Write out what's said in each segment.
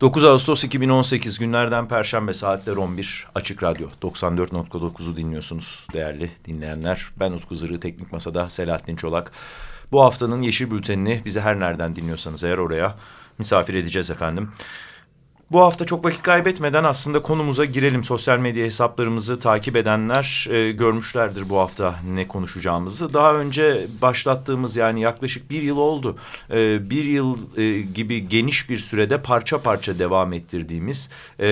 9 Ağustos 2018 günlerden Perşembe saatler 11 Açık Radyo 94.9'u dinliyorsunuz değerli dinleyenler. Ben Utku Zırı Teknik Masa'da Selahattin Çolak. Bu haftanın Yeşil Bülteni'ni bize her nereden dinliyorsanız eğer oraya misafir edeceğiz efendim. Bu hafta çok vakit kaybetmeden aslında konumuza girelim. Sosyal medya hesaplarımızı takip edenler e, görmüşlerdir bu hafta ne konuşacağımızı. Daha önce başlattığımız yani yaklaşık bir yıl oldu. E, bir yıl e, gibi geniş bir sürede parça parça devam ettirdiğimiz... E,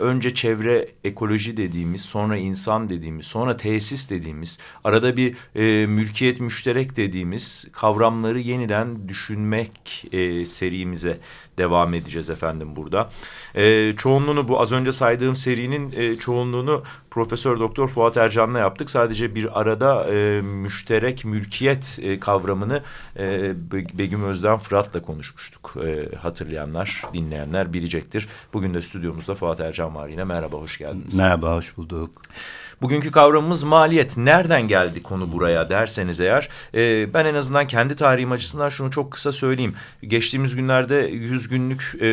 ...önce çevre ekoloji dediğimiz, sonra insan dediğimiz, sonra tesis dediğimiz... ...arada bir e, mülkiyet müşterek dediğimiz kavramları yeniden düşünmek e, serimize devam edeceğiz efendim burada. E, çoğunluğunu bu az önce saydığım serinin e, çoğunluğunu Profesör Doktor Fuat Ercan'la yaptık. Sadece bir arada e, müşterek mülkiyet e, kavramını e, Begüm Özden Fırat'la konuşmuştuk. E, hatırlayanlar, dinleyenler bilecektir. Bugün de stüdyomuzda Fuat Ercan var yine. Merhaba, hoş geldiniz. Merhaba, hoş bulduk. Bugünkü kavramımız maliyet. Nereden geldi konu buraya derseniz eğer e, ben en azından kendi tarihim açısından şunu çok kısa söyleyeyim. Geçtiğimiz günlerde 100 günlük e,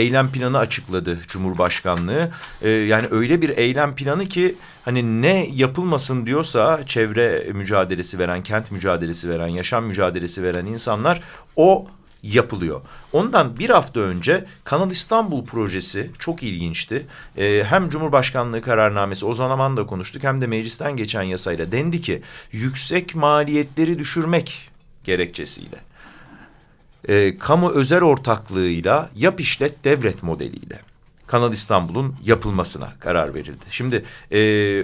eylem planı açıkladı Cumhurbaşkanlığı. E, yani öyle bir eylem planı ki hani ne yapılmasın diyorsa çevre mücadelesi veren, kent mücadelesi veren, yaşam mücadelesi veren insanlar o yapılıyor. Ondan bir hafta önce Kanal İstanbul projesi çok ilginçti. Ee, hem Cumhurbaşkanlığı kararnamesi o zaman da konuştuk hem de meclisten geçen yasayla dendi ki yüksek maliyetleri düşürmek gerekçesiyle. Ee, kamu özel ortaklığıyla yap işlet devlet modeliyle Kanal İstanbul'un yapılmasına karar verildi. Şimdi e,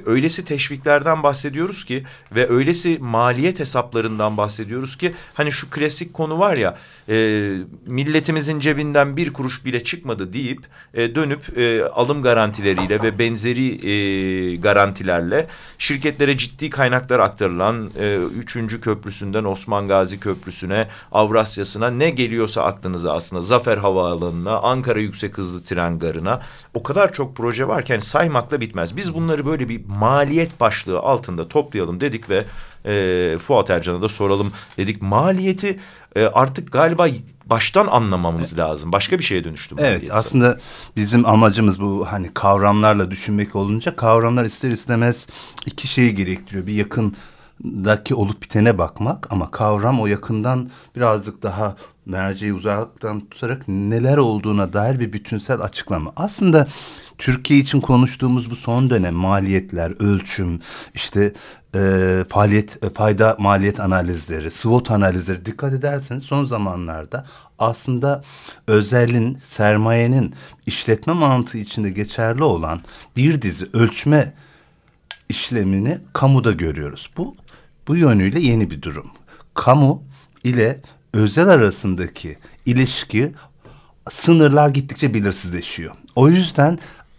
öylesi teşviklerden bahsediyoruz ki ve öylesi maliyet hesaplarından bahsediyoruz ki hani şu klasik konu var ya e, milletimizin cebinden bir kuruş bile çıkmadı deyip e, dönüp e, alım garantileriyle ve benzeri e, garantilerle şirketlere ciddi kaynaklar aktarılan e, 3. köprüsünden Osman Gazi Köprüsü'ne Avrasya'sına ne geliyorsa aklınıza aslında Zafer Havaalanı'na Ankara Yüksek Hızlı Tren Garı'na o kadar çok proje varken saymakla bitmez. Biz bunları böyle bir maliyet başlığı altında toplayalım dedik ve e, Fuat Ercan'a da soralım dedik. Maliyeti e, artık galiba baştan anlamamız lazım. Başka bir şeye dönüştü Evet aslında bizim amacımız bu hani kavramlarla düşünmek olunca kavramlar ister istemez iki şeyi gerektiriyor. Bir yakındaki olup bitene bakmak ama kavram o yakından birazcık daha merceği uzaktan tutarak neler olduğuna dair bir bütünsel açıklama. Aslında Türkiye için konuştuğumuz bu son dönem maliyetler, ölçüm, işte e, faaliyet, e, fayda maliyet analizleri, SWOT analizleri dikkat ederseniz son zamanlarda aslında özelin, sermayenin işletme mantığı içinde geçerli olan bir dizi ölçme işlemini kamuda görüyoruz. Bu bu yönüyle yeni bir durum. Kamu ile özel arasındaki ilişki sınırlar gittikçe belirsizleşiyor. O yüzden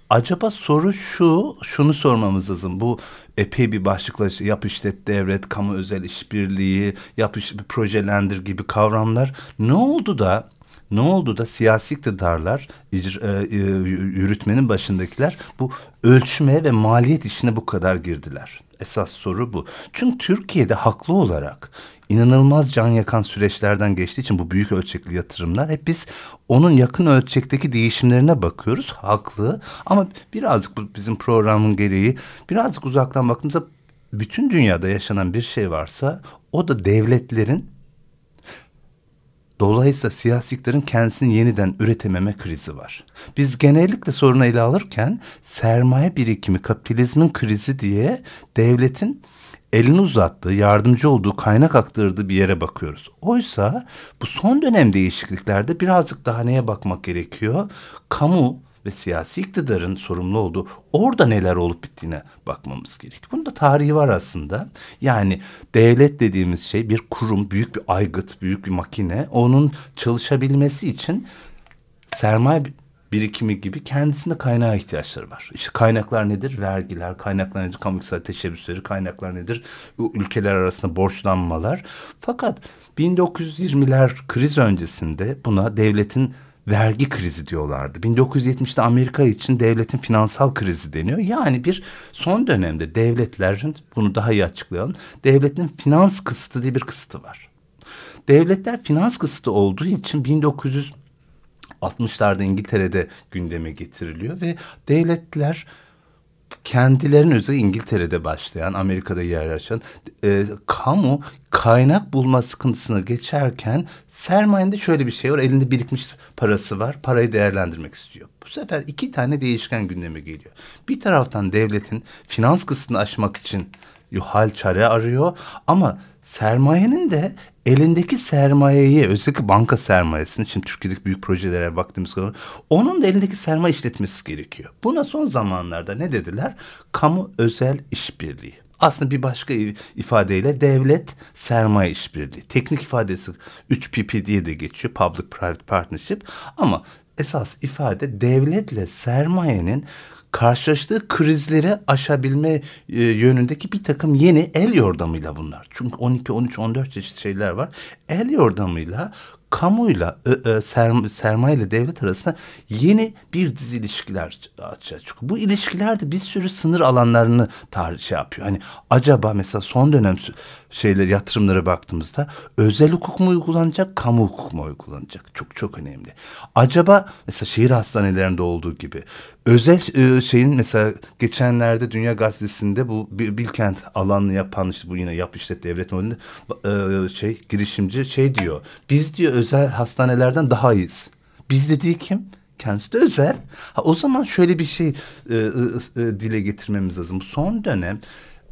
acaba soru şu, şunu sormamız lazım. Bu epey bir başlıkla yap işlet devlet, kamu özel işbirliği, yap iş, projelendir gibi kavramlar ne oldu da ne oldu da siyasi iktidarlar, e, e, yürütmenin başındakiler bu ölçme ve maliyet işine bu kadar girdiler? Esas soru bu. Çünkü Türkiye'de haklı olarak inanılmaz can yakan süreçlerden geçtiği için bu büyük ölçekli yatırımlar hep biz onun yakın ölçekteki değişimlerine bakıyoruz. Haklı ama birazcık bu bizim programın gereği birazcık uzaktan baktığımızda bütün dünyada yaşanan bir şey varsa o da devletlerin Dolayısıyla siyasi iktidarın kendisini yeniden üretememe krizi var. Biz genellikle sorunu ele alırken sermaye birikimi, kapitalizmin krizi diye devletin elini uzattığı, yardımcı olduğu, kaynak aktardığı bir yere bakıyoruz. Oysa bu son dönem değişikliklerde birazcık daha neye bakmak gerekiyor? Kamu ve siyasi iktidarın sorumlu olduğu orada neler olup bittiğine bakmamız gerekiyor. Bunda tarihi var aslında. Yani devlet dediğimiz şey bir kurum, büyük bir aygıt, büyük bir makine. Onun çalışabilmesi için sermaye birikimi gibi kendisinde kaynağa ihtiyaçları var. İşte kaynaklar nedir? Vergiler, kaynaklar nedir? Kamu iktisadi teşebbüsleri, kaynaklar nedir? Ülkeler arasında borçlanmalar. Fakat 1920'ler kriz öncesinde buna devletin vergi krizi diyorlardı. 1970'te Amerika için devletin finansal krizi deniyor. Yani bir son dönemde devletlerin bunu daha iyi açıklayalım. Devletin finans kısıtı diye bir kısıtı var. Devletler finans kısıtı olduğu için 1960'larda İngiltere'de gündeme getiriliyor ve devletler kendilerinin özel İngiltere'de başlayan, Amerika'da yer açan e, kamu kaynak bulma sıkıntısını geçerken sermayende şöyle bir şey var. Elinde birikmiş parası var. Parayı değerlendirmek istiyor. Bu sefer iki tane değişken gündeme geliyor. Bir taraftan devletin finans kısmını aşmak için hal çare arıyor ama sermayenin de elindeki sermayeyi özellikle banka sermayesini şimdi Türkiye'deki büyük projelere baktığımız zaman onun da elindeki sermaye işletmesi gerekiyor. Buna son zamanlarda ne dediler? Kamu özel işbirliği. Aslında bir başka ifadeyle devlet sermaye işbirliği. Teknik ifadesi 3PP diye de geçiyor. Public Private Partnership ama esas ifade devletle sermayenin karşılaştığı krizleri aşabilme e, yönündeki bir takım yeni el yordamıyla bunlar. Çünkü 12, 13, 14 çeşit şeyler var. El yordamıyla kamuyla serm sermaye ile devlet arasında yeni bir dizi ilişkiler açığa çıkıyor. Bu ilişkilerde bir sürü sınır alanlarını tarih şey yapıyor. Hani acaba mesela son dönem şeyler yatırımlara baktığımızda özel hukuk mu uygulanacak, kamu hukuk mu uygulanacak? Çok çok önemli. Acaba mesela şehir hastanelerinde olduğu gibi özel e, şeyin mesela geçenlerde Dünya Gazetesi'nde bu Bilkent alanını yapan işte bu yine yap işlet devlet modelinde e, şey girişimci şey diyor. Biz diyor özel hastanelerden daha iyiyiz. Biz dediği kim? Kendisi de özel. Ha, o zaman şöyle bir şey e, e, e, dile getirmemiz lazım. Son dönem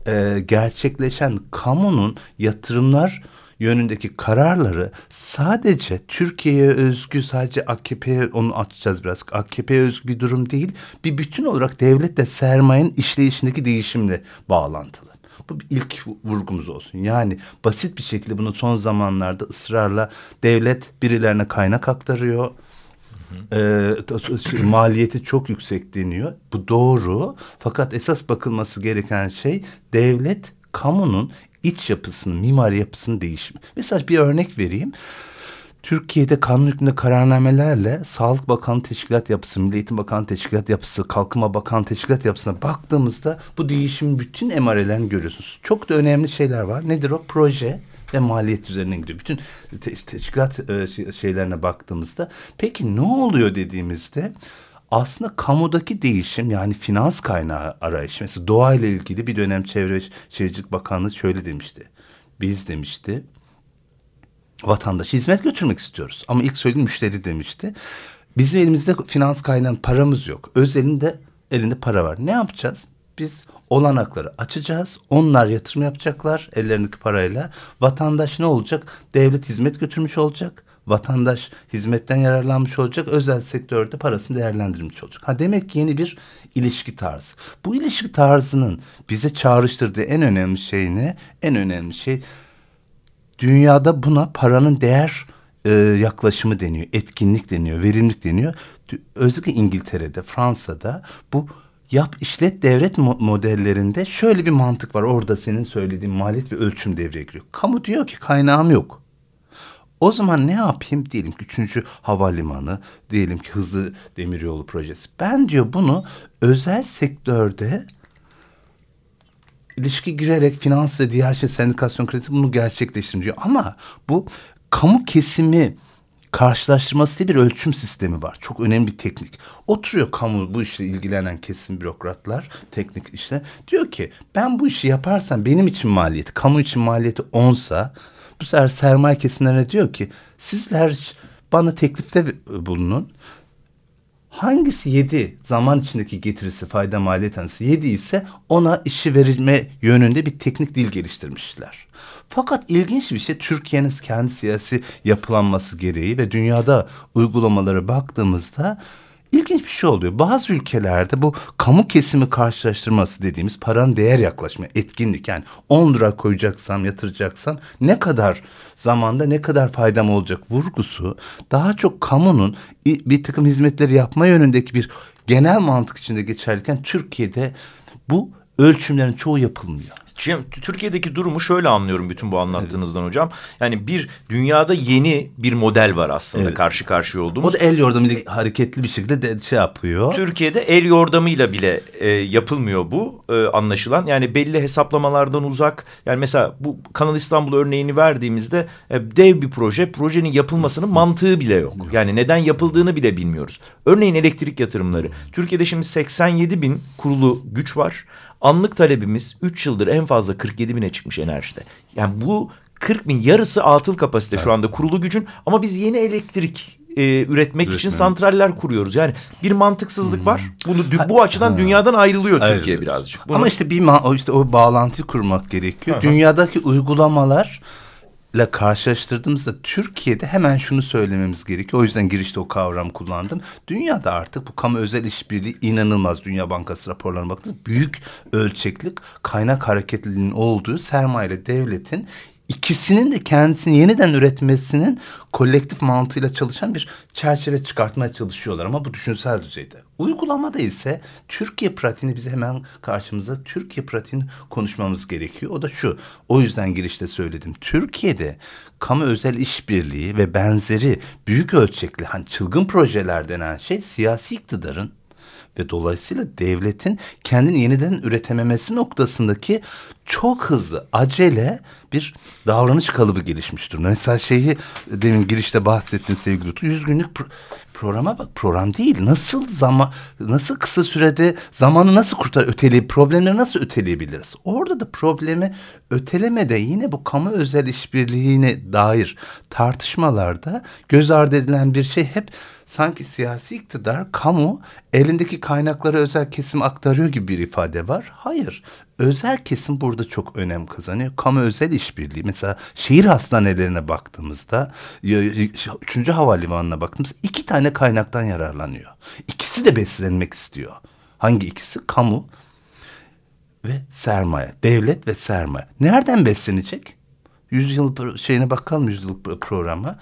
e, gerçekleşen kamunun yatırımlar yönündeki kararları sadece Türkiye'ye özgü sadece AKP'ye onu açacağız biraz. AKP'ye özgü bir durum değil. Bir bütün olarak devletle sermayenin işleyişindeki değişimle bağlantılı. Bu ilk vurgumuz olsun. Yani basit bir şekilde bunu son zamanlarda ısrarla devlet birilerine kaynak aktarıyor e, maliyeti çok yüksek deniyor. Bu doğru. Fakat esas bakılması gereken şey devlet kamunun iç yapısının, mimari yapısının değişimi. Mesela bir örnek vereyim. Türkiye'de kanun hükmünde kararnamelerle Sağlık Bakanı Teşkilat Yapısı, Milli Eğitim Bakanı Teşkilat Yapısı, Kalkınma Bakanı Teşkilat Yapısı'na baktığımızda bu değişimin bütün emarelerini görüyorsunuz. Çok da önemli şeyler var. Nedir o? Proje, ve maliyet üzerine gidiyor. Bütün te teşkilat e, şeylerine baktığımızda peki ne oluyor dediğimizde aslında kamudaki değişim yani finans kaynağı arayışı mesela doğayla ilgili bir dönem Çevre Şehircilik Bakanlığı şöyle demişti. Biz demişti vatandaş hizmet götürmek istiyoruz ama ilk söylediğim müşteri demişti. Bizim elimizde finans kaynağı paramız yok. Özelinde elinde para var. Ne yapacağız? Biz olanakları açacağız. Onlar yatırım yapacaklar ellerindeki parayla. Vatandaş ne olacak? Devlet hizmet götürmüş olacak. Vatandaş hizmetten yararlanmış olacak. Özel sektörde parasını değerlendirmiş olacak. Ha demek ki yeni bir ilişki tarzı. Bu ilişki tarzının bize çağrıştırdığı en önemli şey ne? En önemli şey dünyada buna paranın değer e, yaklaşımı deniyor. Etkinlik deniyor, verimlilik deniyor. Özellikle İngiltere'de, Fransa'da bu yap işlet devlet modellerinde şöyle bir mantık var. Orada senin söylediğin maliyet ve ölçüm devreye giriyor. Kamu diyor ki kaynağım yok. O zaman ne yapayım? Diyelim ki üçüncü havalimanı, diyelim ki hızlı demiryolu projesi. Ben diyor bunu özel sektörde ilişki girerek finans ve diğer şey sendikasyon kredisi bunu gerçekleştirin diyor. Ama bu kamu kesimi karşılaştırması diye bir ölçüm sistemi var. Çok önemli bir teknik. Oturuyor kamu bu işle ilgilenen kesim bürokratlar teknik işte. Diyor ki ben bu işi yaparsam benim için maliyeti, kamu için maliyeti onsa bu sefer sermaye kesimlerine diyor ki sizler bana teklifte bulunun. Hangisi yedi zaman içindeki getirisi fayda maliyet anısı yedi ise ona işi verilme yönünde bir teknik dil geliştirmişler. Fakat ilginç bir şey Türkiye'nin kendi siyasi yapılanması gereği ve dünyada uygulamaları baktığımızda ilginç bir şey oluyor. Bazı ülkelerde bu kamu kesimi karşılaştırması dediğimiz paranın değer yaklaşımı, etkinlik yani 10 lira koyacaksam, yatıracaksam ne kadar zamanda ne kadar faydam olacak vurgusu daha çok kamunun bir takım hizmetleri yapma yönündeki bir genel mantık içinde geçerken Türkiye'de bu ölçümlerin çoğu yapılmıyor. Türkiye'deki durumu şöyle anlıyorum bütün bu anlattığınızdan evet. hocam. Yani bir dünyada yeni bir model var aslında evet. karşı karşıya olduğumuz. O da el yordamıyla hareketli bir şekilde de şey yapıyor. Türkiye'de el yordamıyla bile e, yapılmıyor bu e, anlaşılan. Yani belli hesaplamalardan uzak. Yani mesela bu Kanal İstanbul örneğini verdiğimizde e, dev bir proje. Projenin yapılmasının mantığı bile yok. Yani neden yapıldığını bile bilmiyoruz. Örneğin elektrik yatırımları. Türkiye'de şimdi 87 bin kurulu güç var. Anlık talebimiz 3 yıldır en fazla 47 bine çıkmış enerjide. Yani bu 40 bin yarısı atıl kapasite evet. şu anda kurulu gücün ama biz yeni elektrik e, üretmek Üretmen. için santraller kuruyoruz. Yani bir mantıksızlık hmm. var. Bunu bu açıdan ha. dünyadan ayrılıyor Türkiye Ayrılıyoruz. birazcık. Bunu... Ama işte bir o işte o bağlantı kurmak gerekiyor. Aha. Dünyadaki uygulamalar ile karşılaştırdığımızda Türkiye'de hemen şunu söylememiz gerekiyor. O yüzden girişte o kavram kullandım. Dünyada artık bu kamu özel işbirliği inanılmaz. Dünya Bankası raporlarına baktığınızda büyük ölçeklik kaynak hareketliliğinin olduğu sermaye devletin ikisinin de kendisini yeniden üretmesinin kolektif mantığıyla çalışan bir çerçeve çıkartmaya çalışıyorlar ama bu düşünsel düzeyde. Uygulamada ise Türkiye pratiğini bize hemen karşımıza Türkiye pratiğini konuşmamız gerekiyor. O da şu. O yüzden girişte söyledim. Türkiye'de kamu özel işbirliği ve benzeri büyük ölçekli hani çılgın projeler denen şey siyasi iktidarın ve dolayısıyla devletin kendini yeniden üretememesi noktasındaki çok hızlı, acele bir davranış kalıbı gelişmiş durumda. Mesela şeyi demin girişte bahsettin sevgili Utku. Yüz günlük pro programa bak. Program değil. Nasıl zaman, nasıl kısa sürede zamanı nasıl kurtar, öteleyi, problemleri nasıl öteleyebiliriz? Orada da problemi ötelemede yine bu kamu özel işbirliğine dair tartışmalarda göz ardı edilen bir şey hep sanki siyasi iktidar kamu elindeki kaynakları özel kesim aktarıyor gibi bir ifade var. Hayır. Özel kesim burada çok önem kazanıyor. Kamu özel işbirliği. Mesela şehir hastanelerine baktığımızda, üçüncü havalimanına baktığımızda iki tane kaynaktan yararlanıyor. İkisi de beslenmek istiyor. Hangi ikisi? Kamu ve sermaye. Devlet ve sermaye. Nereden beslenecek? Yüzyıl şeyine bakalım yüzyıllık programa,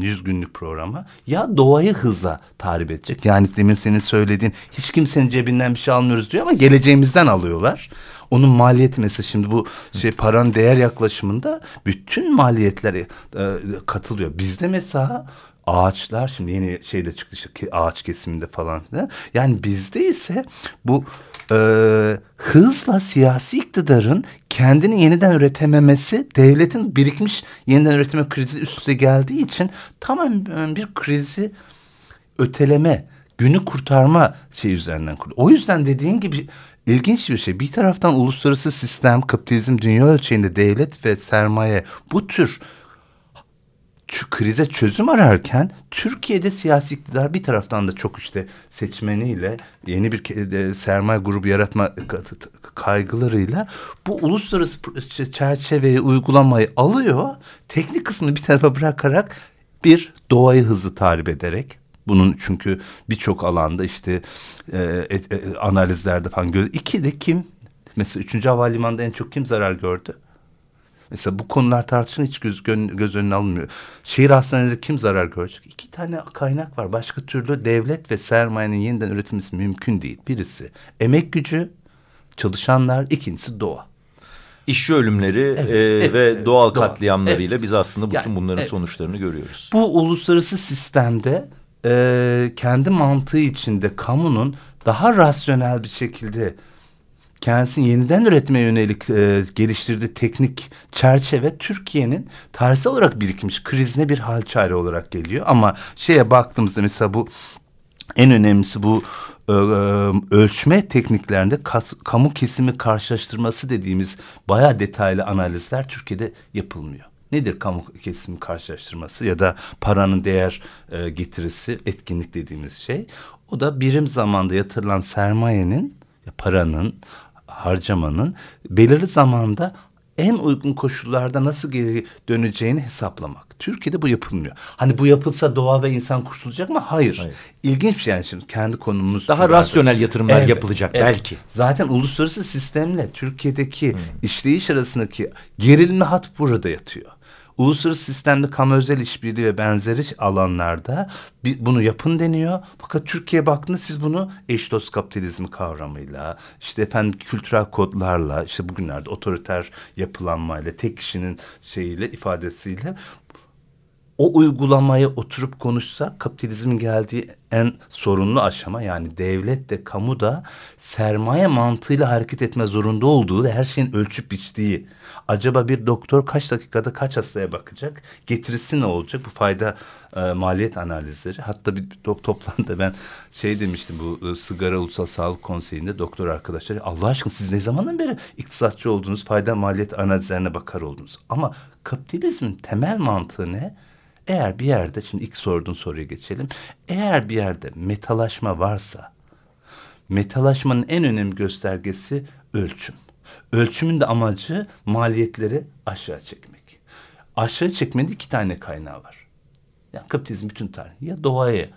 yüz günlük programa. Ya doğayı hızla tarif edecek. Yani demin senin söylediğin hiç kimsenin cebinden bir şey almıyoruz diyor ama geleceğimizden alıyorlar. Onun maliyeti mesela şimdi bu şey paranın değer yaklaşımında bütün maliyetleri e, katılıyor. Bizde mesela ağaçlar şimdi yeni şeyde çıktı işte ağaç kesiminde falan. Yani bizde ise bu e, hızla siyasi iktidarın kendini yeniden üretememesi devletin birikmiş yeniden üretime krizi üst üste geldiği için tamamen bir krizi öteleme, günü kurtarma şey üzerinden kuruluyor. O yüzden dediğin gibi ilginç bir şey. Bir taraftan uluslararası sistem, kapitalizm dünya ölçeğinde devlet ve sermaye bu tür krize çözüm ararken Türkiye'de siyasi iktidar bir taraftan da çok işte seçmeniyle yeni bir sermaye grubu yaratma kaygılarıyla bu uluslararası çerçeveyi uygulamayı alıyor. Teknik kısmını bir tarafa bırakarak bir doğayı hızlı tarif ederek bunun çünkü birçok alanda işte e, e, analizlerde falan görüyor. İki de kim? Mesela üçüncü havalimanında en çok kim zarar gördü? Mesela bu konular tartışılır hiç göz, göz önüne alınmıyor. Şehir hastaneleri kim zarar görecek? İki tane kaynak var. Başka türlü devlet ve sermayenin yeniden üretilmesi mümkün değil. Birisi emek gücü, çalışanlar, ikincisi doğa. İşçi ölümleri evet, e, evet, ve evet, doğal doğa, katliamlarıyla evet. biz aslında bütün yani, bunların evet. sonuçlarını görüyoruz. Bu uluslararası sistemde e, kendi mantığı içinde kamunun daha rasyonel bir şekilde kendisini yeniden üretmeye yönelik e, geliştirdiği teknik çerçeve Türkiye'nin tarihsel olarak birikmiş krizine bir hal çare olarak geliyor. Ama şeye baktığımızda mesela bu en önemlisi bu e, e, ölçme tekniklerinde kas, kamu kesimi karşılaştırması dediğimiz bayağı detaylı analizler Türkiye'de yapılmıyor. Nedir kamu kesimi karşılaştırması ya da paranın değer e, getirisi, etkinlik dediğimiz şey? O da birim zamanda yatırılan sermayenin, paranın, harcamanın belirli zamanda en uygun koşullarda nasıl geri döneceğini hesaplamak. Türkiye'de bu yapılmıyor. Hani bu yapılsa doğa ve insan kurtulacak mı? Hayır. Hayır. İlginç bir şey yani şimdi kendi konumuz. Daha rasyonel yatırımlar yapılacak belki. Zaten uluslararası sistemle Türkiye'deki işleyiş arasındaki gerilme hat burada yatıyor. Uluslararası sistemde kamu özel işbirliği ve benzeri alanlarda bunu yapın deniyor. Fakat Türkiye baktığında siz bunu eş dost kapitalizmi kavramıyla, işte efendim kültürel kodlarla, işte bugünlerde otoriter yapılanmayla, tek kişinin şeyiyle, ifadesiyle o uygulamaya oturup konuşsa kapitalizmin geldiği en sorunlu aşama yani devlet de kamu da sermaye mantığıyla hareket etme zorunda olduğu ve her şeyin ölçüp biçtiği. Acaba bir doktor kaç dakikada kaç hastaya bakacak? Getirisi ne olacak? Bu fayda e, maliyet analizleri. Hatta bir to toplantıda ben şey demiştim bu e, Sigara Ulusal Sağlık Konseyi'nde doktor arkadaşları Allah aşkına siz ne zamandan beri iktisatçı oldunuz? Fayda maliyet analizlerine bakar oldunuz. Ama kapitalizmin temel mantığı ne? Eğer bir yerde, şimdi ilk sorduğun soruya geçelim. Eğer bir yerde metalaşma varsa, metalaşmanın en önemli göstergesi ölçüm. Ölçümün de amacı maliyetleri aşağı çekmek. Aşağı çekmenin iki tane kaynağı var. Yani kapitalizm bütün tarihi ya doğaya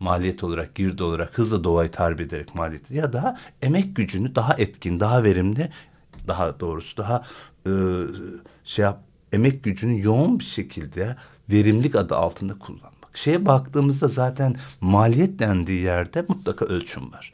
maliyet olarak, girdi olarak hızla doğayı tarif ederek maliyet ya da emek gücünü daha etkin, daha verimli, daha doğrusu daha e, şey yap, emek gücünü yoğun bir şekilde verimlilik adı altında kullanmak. Şeye baktığımızda zaten maliyet dendiği yerde mutlaka ölçüm var.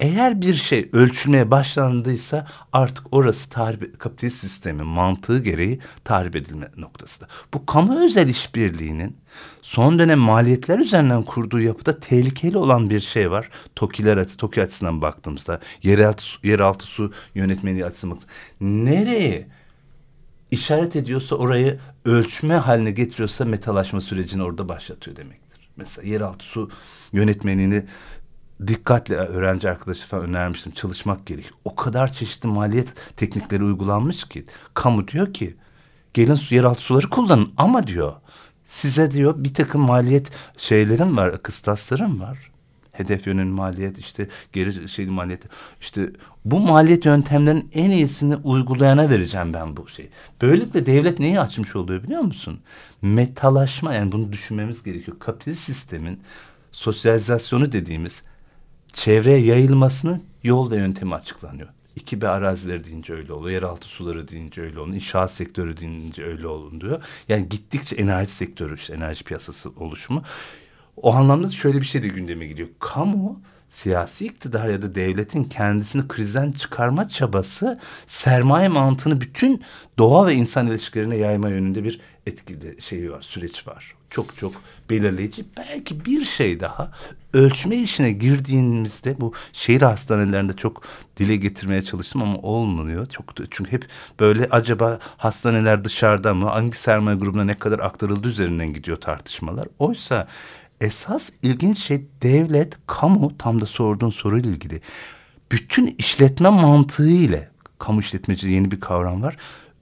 Eğer bir şey ölçülmeye başlandıysa artık orası tarif, kapitalist sistemin mantığı gereği tarif edilme noktasında. Bu kamu özel işbirliğinin son dönem maliyetler üzerinden kurduğu yapıda tehlikeli olan bir şey var. TOKİ'ler, TOKİ açısından baktığımızda yeraltı, yeraltı su yönetmeliği açısından nereye işaret ediyorsa orayı ölçme haline getiriyorsa metalaşma sürecini orada başlatıyor demektir. Mesela yeraltı su yönetmenini dikkatle öğrenci arkadaşı falan önermiştim çalışmak gerek. O kadar çeşitli maliyet teknikleri uygulanmış ki kamu diyor ki gelin su, yeraltı suları kullanın ama diyor size diyor bir takım maliyet şeylerim var, kıstaslarım var hedef yönün maliyet işte geri şey maliyet işte bu maliyet yöntemlerin en iyisini uygulayana vereceğim ben bu şeyi. Böylelikle devlet neyi açmış oluyor biliyor musun? Metalaşma yani bunu düşünmemiz gerekiyor. Kapitalist sistemin sosyalizasyonu dediğimiz çevreye yayılmasının yol ve yöntemi açıklanıyor. İki bir arazileri deyince öyle oluyor. Yeraltı suları deyince öyle oluyor. İnşaat sektörü deyince öyle oluyor. Yani gittikçe enerji sektörü işte enerji piyasası oluşumu. O anlamda şöyle bir şey de gündeme gidiyor. Kamu siyasi iktidar ya da devletin kendisini krizden çıkarma çabası sermaye mantığını bütün doğa ve insan ilişkilerine yayma yönünde bir etkili şey var, süreç var. Çok çok belirleyici. Belki bir şey daha ölçme işine girdiğimizde bu şehir hastanelerinde çok dile getirmeye çalıştım ama olmuyor. Çok çünkü hep böyle acaba hastaneler dışarıda mı hangi sermaye grubuna ne kadar aktarıldı üzerinden gidiyor tartışmalar. Oysa esas ilginç şey devlet, kamu tam da sorduğun soruyla ilgili. Bütün işletme mantığı ile kamu işletmeci yeni bir kavram var.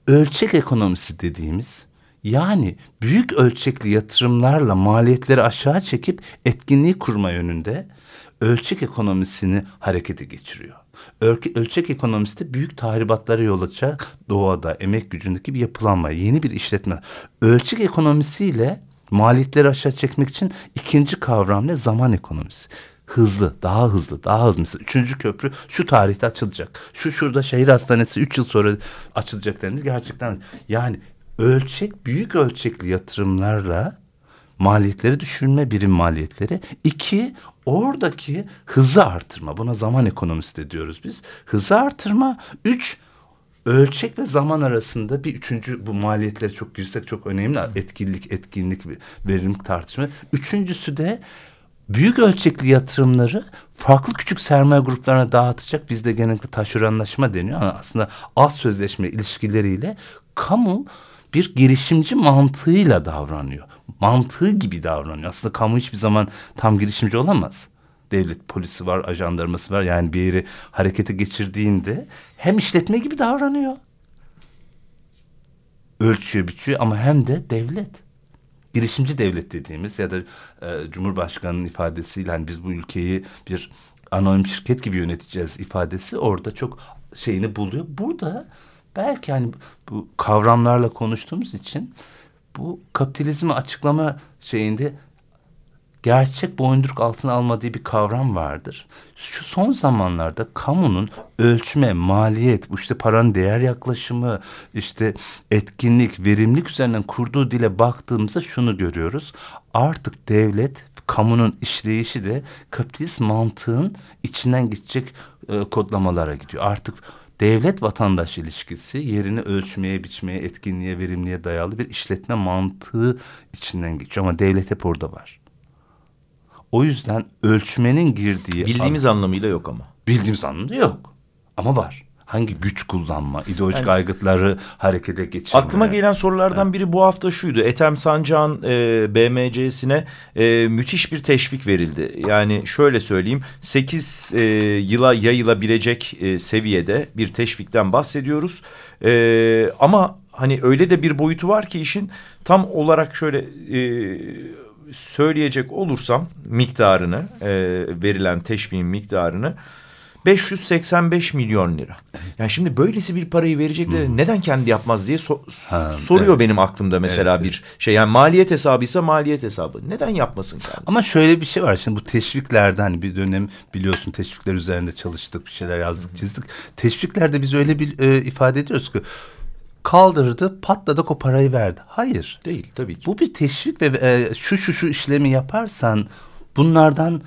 Ölçek ekonomisi dediğimiz yani büyük ölçekli yatırımlarla maliyetleri aşağı çekip etkinliği kurma yönünde ölçek ekonomisini harekete geçiriyor. Ölçek, ölçek ekonomisi de büyük tahribatlara yol açacak doğada emek gücündeki bir yapılanma, yeni bir işletme. Ölçek ekonomisiyle maliyetleri aşağı çekmek için ikinci kavram ne? Zaman ekonomisi. Hızlı, daha hızlı, daha hızlı. Mesela üçüncü köprü şu tarihte açılacak. Şu şurada şehir hastanesi üç yıl sonra açılacak dendi. Gerçekten yani ölçek, büyük ölçekli yatırımlarla maliyetleri düşürme birim maliyetleri. İki, oradaki hızı artırma. Buna zaman ekonomisi de diyoruz biz. Hızı artırma. Üç, ölçek ve zaman arasında bir üçüncü bu maliyetleri çok girsek çok önemli. Etkinlik, etkinlik, verimlilik tartışma. Üçüncüsü de büyük ölçekli yatırımları farklı küçük sermaye gruplarına dağıtacak. Bizde genellikle taşeronlaşma deniyor ama aslında az sözleşme ilişkileriyle kamu bir girişimci mantığıyla davranıyor. Mantığı gibi davranıyor. Aslında kamu hiçbir zaman tam girişimci olamaz devlet polisi var, ajandarması var. Yani bir yeri harekete geçirdiğinde hem işletme gibi davranıyor. Ölçüyor, biçiyor ama hem de devlet. Girişimci devlet dediğimiz ya da e, Cumhurbaşkanı'nın ifadesiyle hani biz bu ülkeyi bir anonim şirket gibi yöneteceğiz ifadesi orada çok şeyini buluyor. Burada belki hani bu kavramlarla konuştuğumuz için bu kapitalizmi açıklama şeyinde gerçek boyunduruk altına almadığı bir kavram vardır. Şu son zamanlarda kamunun ölçme, maliyet, bu işte paranın değer yaklaşımı, işte etkinlik, verimlilik üzerinden kurduğu dile baktığımızda şunu görüyoruz. Artık devlet, kamunun işleyişi de kapitalist mantığın içinden geçecek e, kodlamalara gidiyor. Artık devlet vatandaş ilişkisi yerini ölçmeye, biçmeye, etkinliğe, verimliğe dayalı bir işletme mantığı içinden geçiyor. Ama devlet hep orada var. O yüzden ölçmenin girdiği... Bildiğimiz an, anlamıyla yok ama. Bildiğimiz anlamda yok. Ama var. Hangi güç kullanma, ideolojik yani, aygıtları harekete geçirme. Aklıma gelen sorulardan evet. biri bu hafta şuydu. Ethem Sancak'ın e, BMC'sine e, müthiş bir teşvik verildi. Yani şöyle söyleyeyim 8 e, yıla yayılabilecek e, seviyede bir teşvikten bahsediyoruz. E, ama hani öyle de bir boyutu var ki işin tam olarak şöyle... E, söyleyecek olursam miktarını e, verilen teşviğin miktarını 585 milyon lira. Yani şimdi böylesi bir parayı verecekler hmm. neden kendi yapmaz diye so ha, soruyor evet. benim aklımda mesela evet, bir şey. Yani maliyet hesabıysa maliyet hesabı. Neden yapmasın kendisi? Ama şöyle bir şey var. Şimdi bu teşviklerden hani bir dönem biliyorsun teşvikler üzerinde çalıştık, bir şeyler yazdık, çizdik. Teşviklerde biz öyle bir e, ifade ediyoruz ki kaldırdı patladık o parayı verdi. Hayır. Değil tabii ki. Bu bir teşvik ve e, şu şu şu işlemi yaparsan bunlardan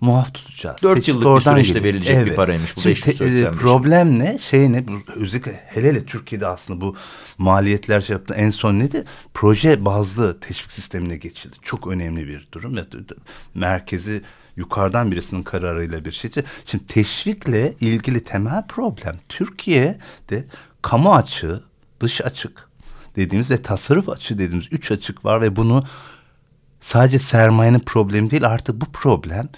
muaf tutacağız. Dört Teşvik yıllık bir süreçte geliyor. verilecek evet. bir paraymış bu Şimdi 585. Te, problem ne? Şey ne? Özellikle hele hele Türkiye'de aslında bu maliyetler şey yaptı. En son neydi? Proje bazlı teşvik sistemine geçildi. Çok önemli bir durum. Merkezi yukarıdan birisinin kararıyla bir şey. Şimdi teşvikle ilgili temel problem Türkiye'de kamu açığı dış açık dediğimiz ve tasarruf açığı dediğimiz üç açık var ve bunu sadece sermayenin problemi değil artık bu problem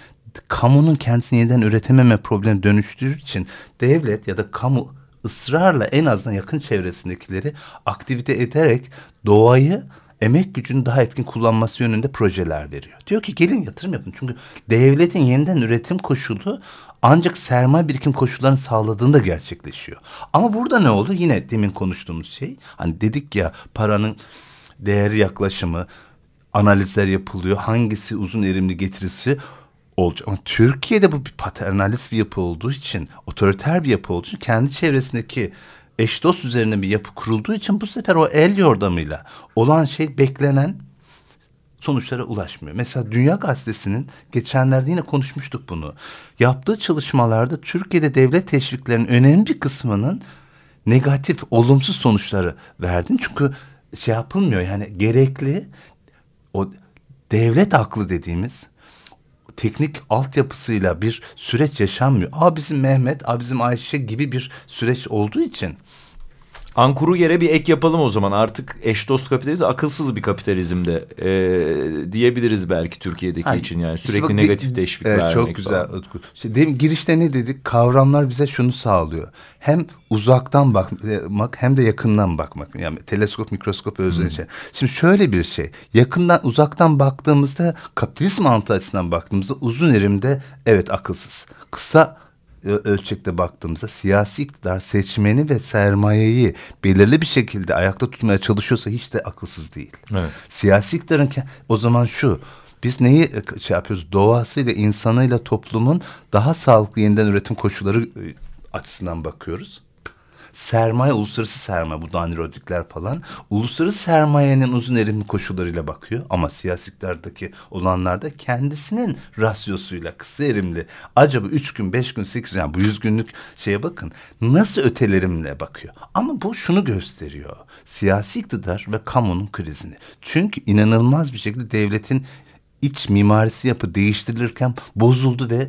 kamunun kendisini yeniden üretememe problemi dönüştürür için devlet ya da kamu ısrarla en azından yakın çevresindekileri aktivite ederek doğayı emek gücünü daha etkin kullanması yönünde projeler veriyor. Diyor ki gelin yatırım yapın. Çünkü devletin yeniden üretim koşulu ancak sermaye birikim koşullarını sağladığında gerçekleşiyor. Ama burada ne oldu? Yine demin konuştuğumuz şey. Hani dedik ya paranın değeri yaklaşımı, analizler yapılıyor. Hangisi uzun erimli getirisi olacak. Ama Türkiye'de bu bir paternalist bir yapı olduğu için, otoriter bir yapı olduğu için kendi çevresindeki eş dost üzerine bir yapı kurulduğu için bu sefer o el yordamıyla olan şey beklenen sonuçlara ulaşmıyor. Mesela Dünya Gazetesi'nin geçenlerde yine konuşmuştuk bunu. Yaptığı çalışmalarda Türkiye'de devlet teşviklerinin önemli bir kısmının negatif, olumsuz sonuçları verdiğini. Çünkü şey yapılmıyor yani gerekli o devlet aklı dediğimiz teknik altyapısıyla bir süreç yaşanmıyor. Aa bizim Mehmet, aa bizim Ayşe gibi bir süreç olduğu için Ankuru yere bir ek yapalım o zaman. Artık eş dost kapitalizm akılsız bir kapitalizmde e, diyebiliriz belki Türkiye'deki Hayır, için yani sürekli işte bak, negatif teşvik evet, vermek Çok güzel falan. Utku. İşte demin, girişte ne dedik? Kavramlar bize şunu sağlıyor. Hem uzaktan bakmak hem de yakından bakmak. Yani teleskop, mikroskop özleri hmm. şey. Şimdi şöyle bir şey. Yakından, uzaktan baktığımızda kapitalist mantığı açısından baktığımızda uzun erimde evet akılsız. Kısa ölçekte baktığımızda siyasi iktidar seçmeni ve sermayeyi belirli bir şekilde ayakta tutmaya çalışıyorsa hiç de akılsız değil. Evet. Siyasi iktidarın o zaman şu biz neyi e, şey yapıyoruz doğasıyla insanıyla toplumun daha sağlıklı yeniden üretim koşulları e, açısından bakıyoruz sermaye, uluslararası sermaye bu Danirodikler falan uluslararası sermayenin uzun erimli koşullarıyla bakıyor. Ama siyasi iktidardaki olanlarda kendisinin rasyosuyla kısa erimli acaba üç gün, beş gün, sekiz yani bu yüz günlük şeye bakın nasıl ötelerimle bakıyor. Ama bu şunu gösteriyor. Siyasi iktidar ve kamunun krizini. Çünkü inanılmaz bir şekilde devletin iç mimarisi yapı değiştirilirken bozuldu ve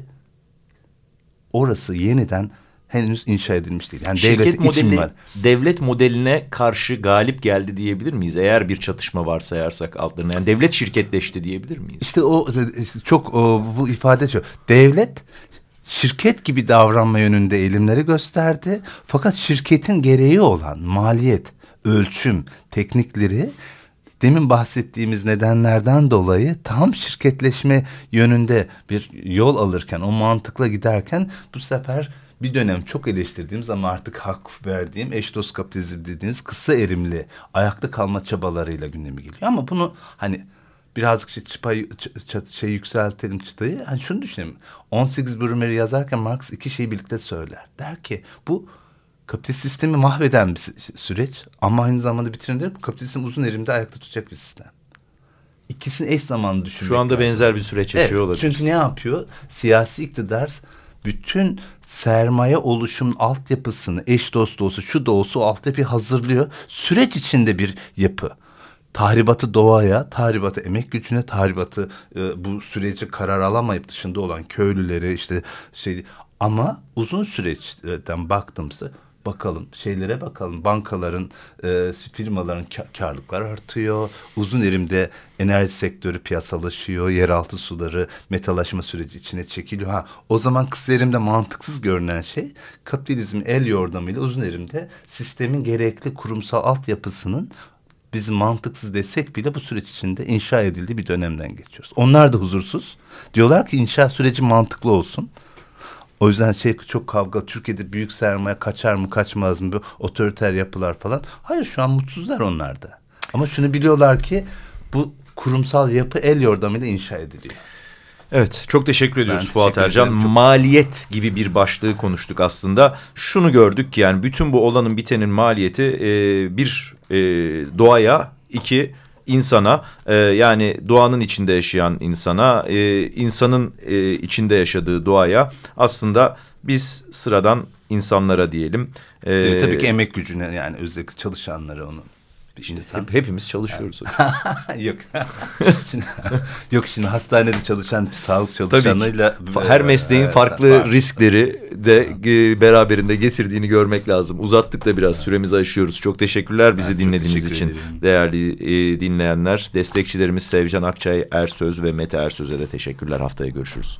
orası yeniden henüz inşa edilmiş değil. Yani Şirket modeli var. devlet modeline karşı galip geldi diyebilir miyiz? Eğer bir çatışma varsayarsak altlarına. Yani devlet şirketleşti diyebilir miyiz? İşte o çok o, bu ifade şu. Devlet şirket gibi davranma yönünde eğilimleri gösterdi. Fakat şirketin gereği olan maliyet, ölçüm, teknikleri demin bahsettiğimiz nedenlerden dolayı tam şirketleşme yönünde bir yol alırken, o mantıkla giderken bu sefer bir dönem çok eleştirdiğimiz ama artık hak verdiğim eş dost kapitalizm dediğimiz kısa erimli ayakta kalma çabalarıyla gündeme geliyor. Ama bunu hani birazcık şey, çıpayı, ç, şey yükseltelim çıtayı. Hani şunu düşünelim. 18 Brumair'i yazarken Marx iki şeyi birlikte söyler. Der ki bu kapitalist sistemi mahveden bir süreç ama aynı zamanda bitirindir. Bu kapitalizm uzun erimde ayakta tutacak bir sistem. İkisini eş zamanlı düşünmek Şu anda lazım. benzer bir süreç yaşıyor evet, olabilir. Çünkü ne yapıyor? Siyasi iktidar bütün sermaye oluşum altyapısını eş dost olsa şu da olsa o altyapıyı hazırlıyor. Süreç içinde bir yapı. Tahribatı doğaya, tahribatı emek gücüne, tahribatı e, bu süreci karar alamayıp dışında olan köylüleri işte şey ama uzun süreçten baktığımızda bakalım şeylere bakalım bankaların e, firmaların karlılıklar artıyor uzun erimde enerji sektörü piyasalaşıyor yeraltı suları metalaşma süreci içine çekiliyor ha o zaman kısa erimde mantıksız görünen şey kapitalizmin el yordamıyla uzun erimde sistemin gerekli kurumsal altyapısının bizim mantıksız desek bile bu süreç içinde inşa edildiği bir dönemden geçiyoruz. Onlar da huzursuz. Diyorlar ki inşa süreci mantıklı olsun. O yüzden şey çok kavga Türkiye'de büyük sermaye kaçar mı kaçmaz mı otoriter yapılar falan. Hayır şu an mutsuzlar onlar da. Ama şunu biliyorlar ki bu kurumsal yapı el yordamıyla inşa ediliyor. Evet çok teşekkür ediyoruz ben Fuat teşekkür Ercan. Çok... Maliyet gibi bir başlığı konuştuk aslında. Şunu gördük ki yani bütün bu olanın bitenin maliyeti e, bir e, doğaya iki insana e, yani doğanın içinde yaşayan insana e, insanın e, içinde yaşadığı doğaya aslında biz sıradan insanlara diyelim. E, e, tabii ki emek gücüne yani özellikle çalışanlara onu Şimdi hep, hepimiz çalışıyoruz. yok. şimdi, yok şimdi hastanede çalışan sağlık çalışanlarıyla her mesleğin farklı var. riskleri de e, beraberinde getirdiğini görmek lazım. Uzattık da biraz süremizi aşıyoruz. Çok teşekkürler bizi ben dinlediğiniz için ederim. değerli e, dinleyenler. Destekçilerimiz Sevcan Akçay Ersöz ve Mete Ersöz'e de teşekkürler. Haftaya görüşürüz.